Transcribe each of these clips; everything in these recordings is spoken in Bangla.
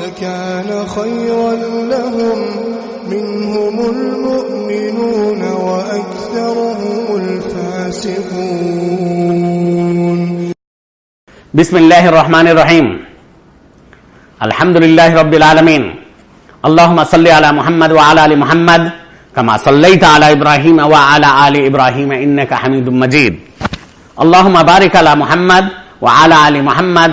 لكان خيرا لهم. منهم المؤمنون وأكثرهم الفاسقون. بسم الله الرحمن الرحيم. الحمد لله رب العالمين. اللهم صل على محمد وعلى آل محمد كما صليت على إبراهيم وعلى آل إبراهيم إنك حميد مجيد. اللهم بارك على محمد وعلى آل محمد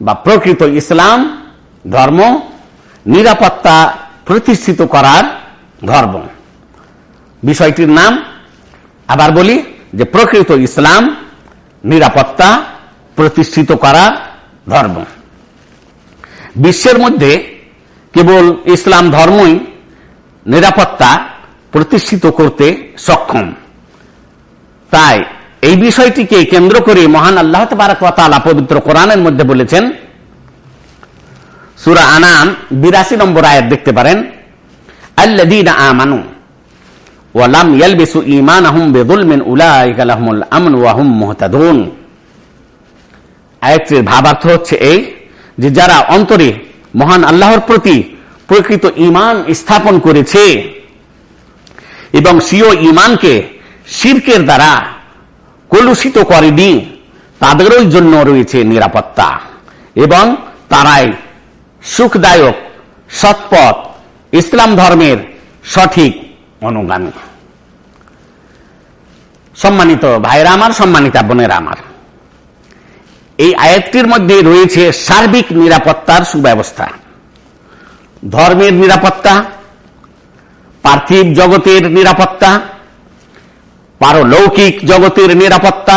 বা প্রকৃত ইসলাম, ধর্ম, নিরাপত্তা প্রতিষ্ঠিত করার ধর্ম। বিষয়টির নাম আবার বলি যে প্রকৃত ইসলাম, নিরাপত্তা প্রতিষ্ঠিত করার ধর্ম। বিশ্বের মধ্যে কেবল ইসলাম ধর্মই নিরাপত্তা প্রতিষ্ঠিত করতে সক্ষম। তাই এই বিষয়টিকে কেন্দ্র করে মহান আল্লাহ তালা পবিত্র কোরআনের মধ্যে বলেছেন, সুরা আনাম বিরাশি নম্বর আয়াত দেখতে পারেন হচ্ছে এই যে যারা অন্তরে মহান আল্লাহর প্রতি প্রকৃত ঈমান স্থাপন করেছে এবং সিও ঈমানকে শিরকের দ্বারা কলুষিত করেনি। তাদেরই জন্য রয়েছে নিরাপত্তা। এবং তারাই সুখদায়ক, সৎপথ, ইসলাম ধর্মের সঠিক অনুগামী। সম্মানিত ভাইরা আমার, সম্মানিতা বোনেরা আমার, এই আয়াতটির মধ্যে রয়েছে সার্বিক নিরাপত্তার সুব্যবস্থা। ধর্মের নিরাপত্তা, পার্থিব জগতের নিরাপত্তা পারলৌকিক জগতের নিরাপত্তা,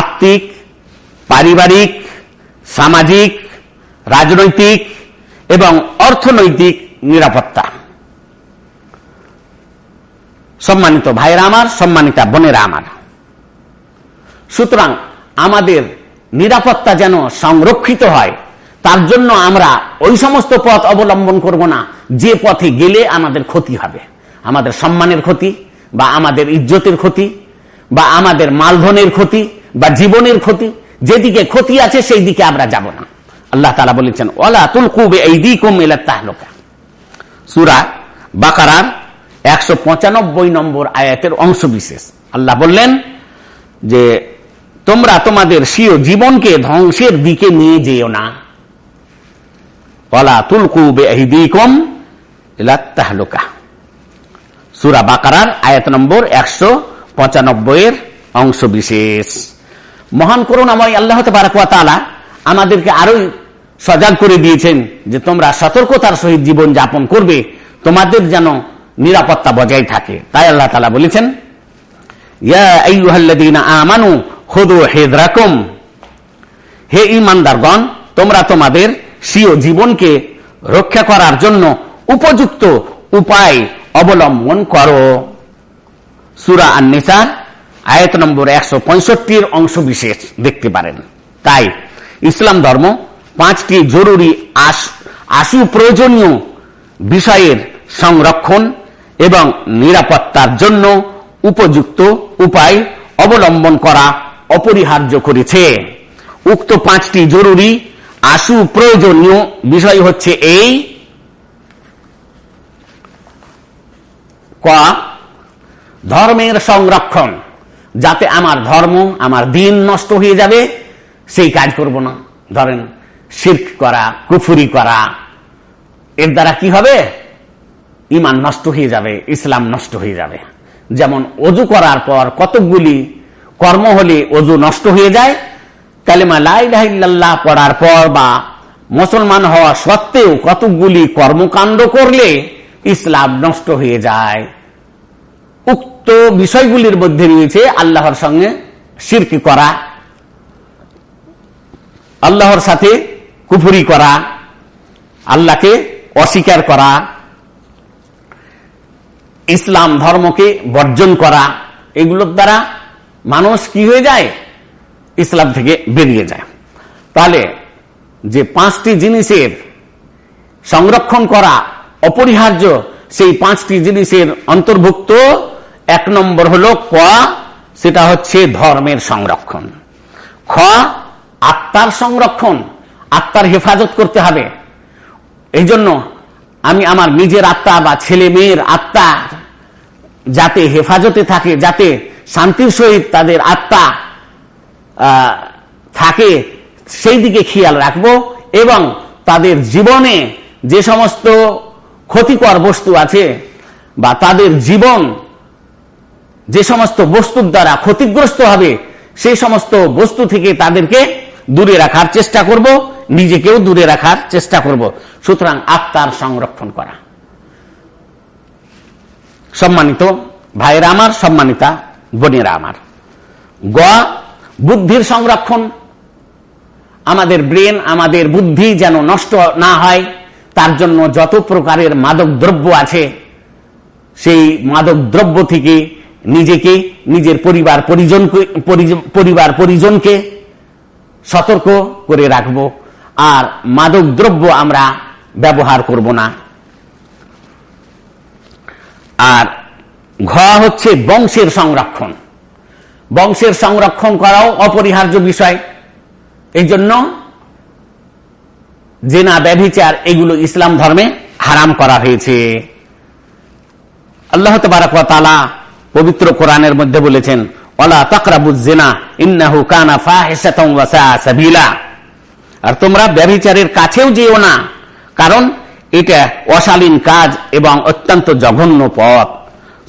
আত্মিক, পারিবারিক, সামাজিক, রাজনৈতিক এবং অর্থনৈতিক নিরাপত্তা। সম্মানিত ভাইরা আমার, সম্মানিতা বোনেরা আমার। সুতরাং আমাদের নিরাপত্তা যেন সংরক্ষিত হয়, তার জন্য আমরা ওই সমস্ত পথ অবলম্বন করব না, যে পথে গেলে আমাদের ক্ষতি হবে, আমাদের সম্মানের ক্ষতি বা আমাদের ইজ্জতের ক্ষতি, বা আমাদের মালধনের ক্ষতি, বা জীবনের ক্ষতি, যেদিকে ক্ষতি আছে সেই দিকে আমরা যাব না। আল্লাহ তালা বলেছেন ওলা তুলকুবে এই দিকম তাহলকা। সুরা বাকারার একশো পঁচানব্বই নম্বর আয়াতের অংশ বিশেষ আল্লাহ বললেন যে, তোমরা তোমাদের সিও জীবনকে ধ্বংসের দিকে নিয়ে যেও না। ওলা তুল কুবে তুলকু বেহিদিকম তাহলুকা। সুরা বাকারার আয়াত নম্বর একশো পঁচানব্বইয়ের অংশ বিশেষ। মহান করুণাময় আল্লাহ তালা আমাদেরকে আরোই সজাগ করে দিয়েছেন যে তোমরা সতর্কতার সহিত জীবন যাপন করবে, তোমাদের যেন নিরাপত্তা বজায় থাকে। তাই আল্লাহ তালা বলেছেন আমানু খুদু হেদরাকম হে ইমানদারগণ তোমরা তোমাদের স্বীয় জীবনকে রক্ষা করার জন্য উপযুক্ত উপায় অবলম্বন করো। সুরা আন্নেসার আয়ত নম্বর একশো পঁয়ষট্টির অংশ বিশেষ দেখতে পারেন। তাই, ইসলাম ধর্ম পাঁচটি জরুরি আশু প্রয়োজনীয় বিষয়ের সংরক্ষণ এবং নিরাপত্তার জন্য উপযুক্ত উপায় অবলম্বন করা অপরিহার্য করেছে। উক্ত পাঁচটি জরুরি, আশু প্রয়োজনীয় বিষয় হচ্ছে এই ধর্মের সংরক্ষণ। যাতে আমার ধর্ম, আমার দিন নষ্ট হয়ে যাবে, সেই কাজ করব না। ধরেন, শির্ক করা, কুফুরি করা, এর দ্বারা কি হবে? ইমান নষ্ট হয়ে যাবে, ইসলাম নষ্ট হয়ে যাবে। যেমন অজু করার পর কতকগুলি কর্ম হলে অজু নষ্ট হয়ে যায়, কালেমা লাইল্লাহ পড়ার পর বা মুসলমান হওয়া সত্ত্বেও কতকগুলি কর্মকাণ্ড করলে ইসলাম নষ্ট হয়ে যায়। উক্ত বিষয়গুলির মধ্যে রয়েছে আল্লাহর সঙ্গে সিরকি করা, আল্লাহর সাথে কুফুরি করা, আল্লাহকে অস্বীকার করা, ইসলাম ধর্মকে বর্জন করা, এগুলোর দ্বারা মানুষ কি হয়ে যায়? ইসলাম থেকে বেরিয়ে যায়। তাহলে যে পাঁচটি জিনিসের সংরক্ষণ করা অপরিহার্য। সেই পাঁচটি জিনিসের অন্তর্ভুক্ত এক নম্বর হলো ক, সেটা হচ্ছে ধর্মের সংরক্ষণ। খ, আত্মার সংরক্ষণ, আত্মার হেফাজত করতে হবে। এই জন্য আমি আমার নিজের আত্মা বা ছেলে মেয়ের আত্মা যাতে হেফাজতে থাকে, যাতে শান্তির সহিত তাদের আত্মা থাকে, সেই দিকে খেয়াল রাখব এবং তাদের জীবনে যে সমস্ত ক্ষতিকর বস্তু আছে বা তাদের জীবন যে সমস্ত বস্তুর দ্বারা ক্ষতিগ্রস্ত হবে, সেই সমস্ত বস্তু থেকে তাদেরকে দূরে রাখার চেষ্টা করব, নিজেকেও দূরে রাখার চেষ্টা করব। সুতরাং আত্মার সংরক্ষণ করা। সম্মানিত ভাইয়েরা আমার, সম্মানিতা বোনেরা আমার, গ, বুদ্ধির সংরক্ষণ। আমাদের ব্রেন, আমাদের বুদ্ধি যেন নষ্ট না হয় তার জন্য যত প্রকারের মাদক দ্রব্য আছে, সেই মাদক দ্রব্য থেকে নিজেকে, নিজের পরিবার পরিজন পরিবার পরিজনকে সতর্ক করে রাখব। আর মাদক দ্রব্য আমরা ব্যবহার করব না। আর ঘ হচ্ছে বংশের সংরক্ষণ। বংশের সংরক্ষণ করাও অপরিহার্য বিষয়। এই জন্য জেনা, ব্যভিচার, এগুলো ইসলাম ধর্মে হারাম করা হয়েছে। আল্লাহ তালা পবিত্র কোরআনের মধ্যে বলেছেন অলা তকরাবুজেনা ইন্নাহু কানা আর তোমরা ব্যভিচারের কাছেও যেও না, কারণ এটা অশালীন কাজ এবং অত্যন্ত জঘন্য পথ।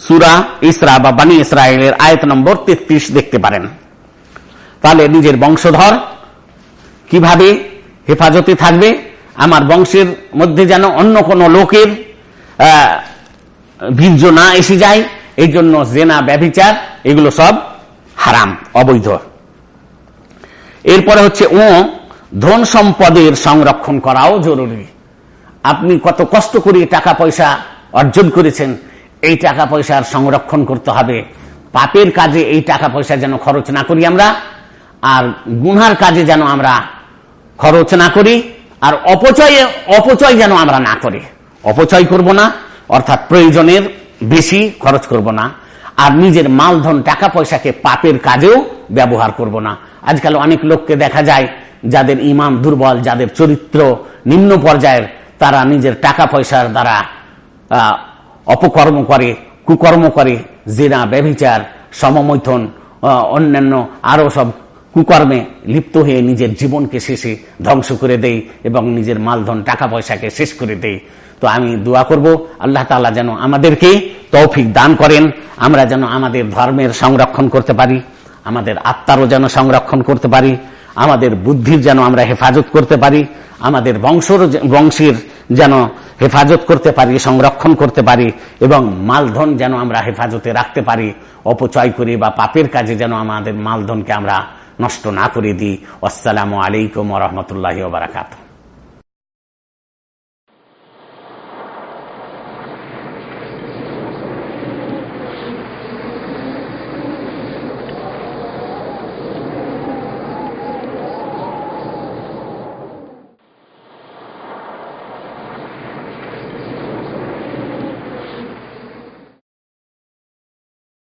সুরা ইসরা বা বানী ইসরায়েলের আয়ত নম্বর তেত্রিশ দেখতে পারেন। তাহলে নিজের বংশধর কীভাবে হেফাজতে থাকবে। আমার বংশের মধ্যে যেন অন্য কোন লোকের বীর্য না এসে যায়, এই জন্য জেনা, ব্যভিচার, এগুলো সব হারাম, অবৈধ। এরপরে হচ্ছে, ও, ধন সম্পদের সংরক্ষণ করাও জরুরি। আপনি কত কষ্ট করে টাকা পয়সা অর্জন করেছেন, এই টাকা পয়সার সংরক্ষণ করতে হবে। পাপের কাজে এই টাকা পয়সা যেন খরচ না করি আমরা, আর গুনহার কাজে যেন আমরা খরচ না করি, আর অপচয়ে, অপচয় যেন আমরা না করি। অপচয় করব না, অর্থাৎ প্রয়োজনের বেশি খরচ করব না, আর নিজের মালধন টাকা পয়সাকে পাপের কাজেও ব্যবহার করব না। আজকাল অনেক লোককে দেখা যায়, যাদের ইমাম দুর্বল, যাদের চরিত্র নিম্ন পর্যায়ের, তারা নিজের টাকা পয়সার দ্বারা অপকর্ম করে, কুকর্ম করে, জেনা, ব্যভিচার, সমমৈথন অন্যান্য আরও সব কুকর্মে লিপ্ত হয়ে নিজের জীবনকে শেষে ধ্বংস করে দেয় এবং নিজের মালধন টাকা পয়সাকে শেষ করে দেয় তো আমি দোয়া করব, আল্লাহ তালা যেন আমাদেরকে তৌফিক দান করেন, আমরা যেন আমাদের ধর্মের সংরক্ষণ করতে পারি, আমাদের আত্মারও যেন সংরক্ষণ করতে পারি, আমাদের বুদ্ধির যেন আমরা হেফাজত করতে পারি, আমাদের বংশর, বংশের যেন হেফাজত করতে পারি, সংরক্ষণ করতে পারি এবং মালধন যেন আমরা হেফাজতে রাখতে পারি, অপচয় করি বা পাপের কাজে যেন আমাদের মালধনকে আমরা নষ্ট না করে দিই। আসসালামু আলাইকুম রহমতুল্লাহ বারাকাতু